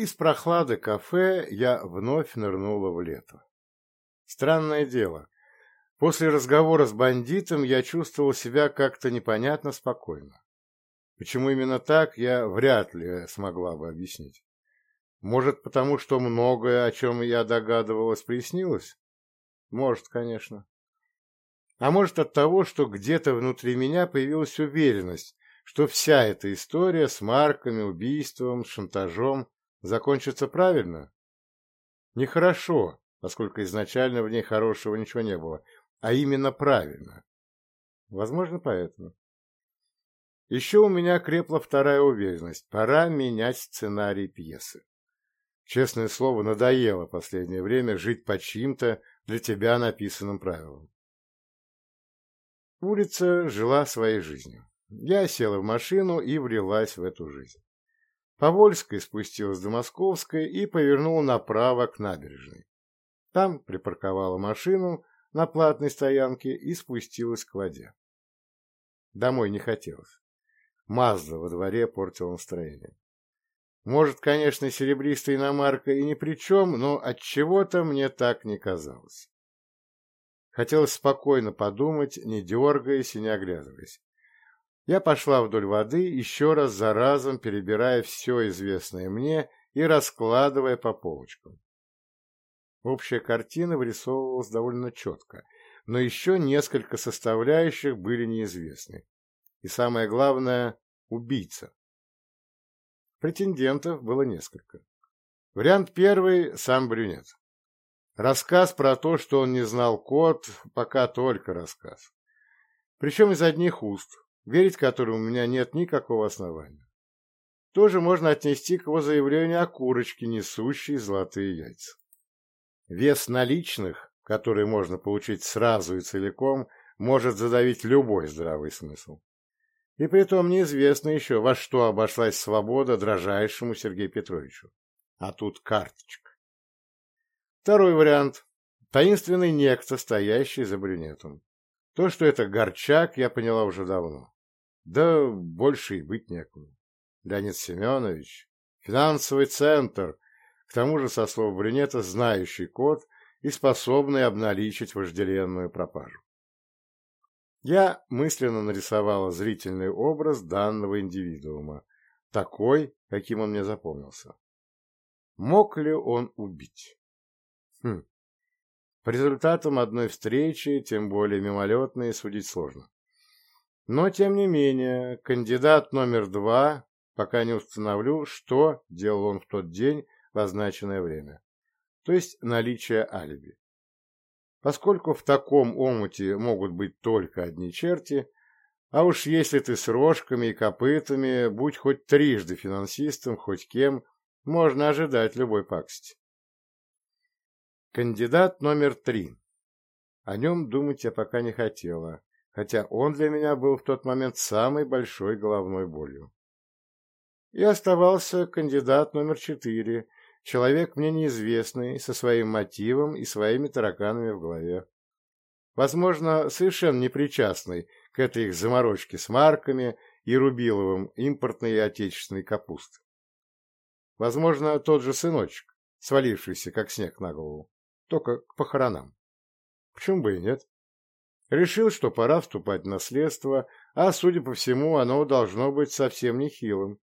из прохлады кафе я вновь нырнула в лето. Странное дело. После разговора с бандитом я чувствовал себя как-то непонятно спокойно. Почему именно так, я вряд ли смогла бы объяснить. Может, потому что многое, о чем я догадывалась, приснилось? Может, конечно. А может, от того, что где-то внутри меня появилась уверенность, что вся эта история с марками, убийством, шантажом закончит правильно? Нехорошо, поскольку изначально в ней хорошего ничего не было, а именно правильно. Возможно, поэтому. Еще у меня крепла вторая уверенность. Пора менять сценарий пьесы. Честное слово, надоело последнее время жить по чьим-то для тебя написанным правилам. Улица жила своей жизнью. Я села в машину и врелась в эту жизнь. Повольская спустилась до Московской и повернула направо к набережной. Там припарковала машину на платной стоянке и спустилась к воде. Домой не хотелось. Мазда во дворе портила настроение. Может, конечно, серебристая иномарка и ни при чем, но от чего то мне так не казалось. Хотелось спокойно подумать, не дергаясь и не оглядываясь. Я пошла вдоль воды, еще раз за разом перебирая все известное мне и раскладывая по полочкам. Общая картина вырисовывалась довольно четко, но еще несколько составляющих были неизвестны. И самое главное — убийца. Претендентов было несколько. Вариант первый — сам брюнет. Рассказ про то, что он не знал код, пока только рассказ. Причем из одних уст, верить которому у меня нет никакого основания. Тоже можно отнести к его заявлению о курочке, несущей золотые яйца. Вес наличных, которые можно получить сразу и целиком, может задавить любой здравый смысл. И при притом неизвестно еще, во что обошлась свобода дрожайшему Сергею Петровичу. А тут карточка. Второй вариант. Таинственный некто, стоящий за брюнетом. То, что это горчак, я поняла уже давно. Да больше и быть некуда. Леонид Семенович, финансовый центр, к тому же, со слов брюнета, знающий код и способный обналичить вожделенную пропажу. Я мысленно нарисовала зрительный образ данного индивидуума, такой, каким он мне запомнился. Мог ли он убить? Хм. По результатам одной Но, тем не менее, кандидат номер два пока не установлю, что делал он в тот день в означенное время, то есть наличие алиби. Поскольку в таком омуте могут быть только одни черти, а уж если ты с рожками и копытами, будь хоть трижды финансистом, хоть кем, можно ожидать любой пакости. Кандидат номер три. О нем думать я пока не хотела хотя он для меня был в тот момент самой большой головной болью. И оставался кандидат номер четыре, человек мне неизвестный, со своим мотивом и своими тараканами в голове. Возможно, совершенно непричастный к этой их заморочке с марками и Рубиловым импортной и отечественной капусты. Возможно, тот же сыночек, свалившийся как снег на голову, только к похоронам. Почему бы и нет? Решил, что пора вступать в наследство, а, судя по всему, оно должно быть совсем нехилым.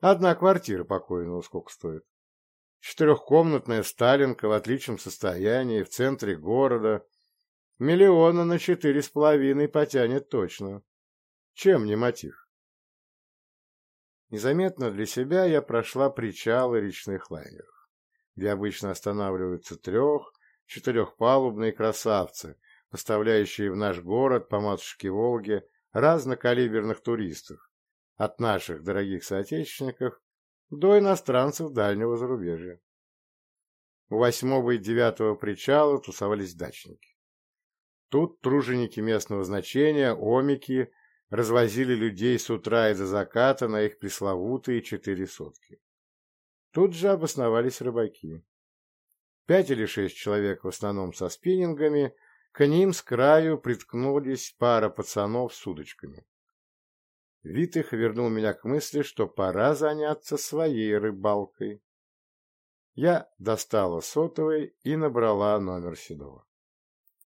Одна квартира покойного сколько стоит. Четырехкомнатная Сталинка в отличном состоянии, в центре города. Миллиона на четыре с половиной потянет точно. Чем не мотив? Незаметно для себя я прошла причалы речных лайнеров, где обычно останавливаются трех, четырехпалубные красавцы, поставляющие в наш город по матушке Волге разнокалиберных туристов, от наших дорогих соотечественников до иностранцев дальнего зарубежья. У восьмого и девятого причала тусовались дачники. Тут труженики местного значения, омики, развозили людей с утра и до заката на их пресловутые четыре сотки. Тут же обосновались рыбаки. Пять или шесть человек в основном со спиннингами – к ним с краю приткнулись пара пацанов с удочками. их вернул меня к мысли, что пора заняться своей рыбалкой. Я достала сотовый и набрала номер Седова.